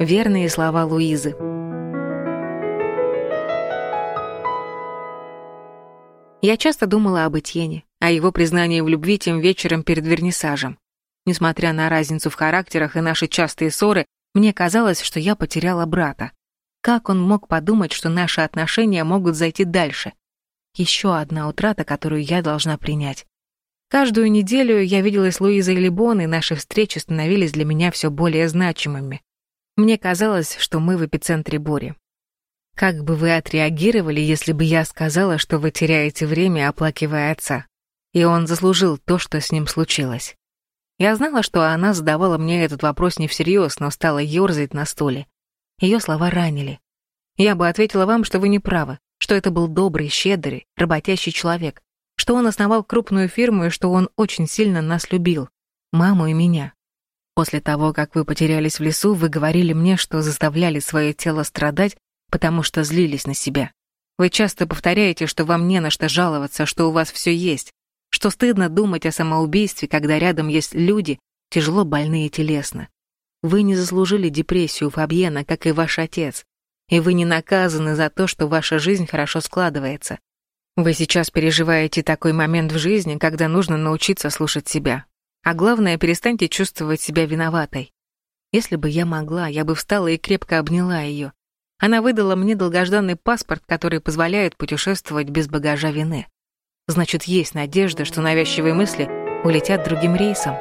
Верные слова Луизы. Я часто думала об Этьене, о его признании в любви тем вечером перед вернисажем. Несмотря на разницу в характерах и наши частые ссоры, мне казалось, что я потеряла брата. Как он мог подумать, что наши отношения могут зайти дальше? Еще одна утрата, которую я должна принять. Каждую неделю я виделась с Луизой Либон, и наши встречи становились для меня все более значимыми. Мне казалось, что мы в эпицентре бури. Как бы вы отреагировали, если бы я сказала, что вы теряете время, оплакивая отца? И он заслужил то, что с ним случилось. Я знала, что она задавала мне этот вопрос не всерьез, но стала ерзать на стуле. Ее слова ранили. Я бы ответила вам, что вы не правы, что это был добрый, щедрый, работящий человек, что он основал крупную фирму и что он очень сильно нас любил, маму и меня. После того, как вы потерялись в лесу, вы говорили мне, что заставляли свое тело страдать, потому что злились на себя. Вы часто повторяете, что вам не на что жаловаться, что у вас все есть, что стыдно думать о самоубийстве, когда рядом есть люди, тяжело больные телесно. Вы не заслужили депрессию Фабьена, как и ваш отец, и вы не наказаны за то, что ваша жизнь хорошо складывается. Вы сейчас переживаете такой момент в жизни, когда нужно научиться слушать себя. А главное, перестаньте чувствовать себя виноватой. Если бы я могла, я бы встала и крепко обняла ее. Она выдала мне долгожданный паспорт, который позволяет путешествовать без багажа вины. Значит, есть надежда, что навязчивые мысли улетят другим рейсом.